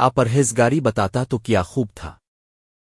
آ پرہیزگاری بتاتا تو کیا خوب تھا۔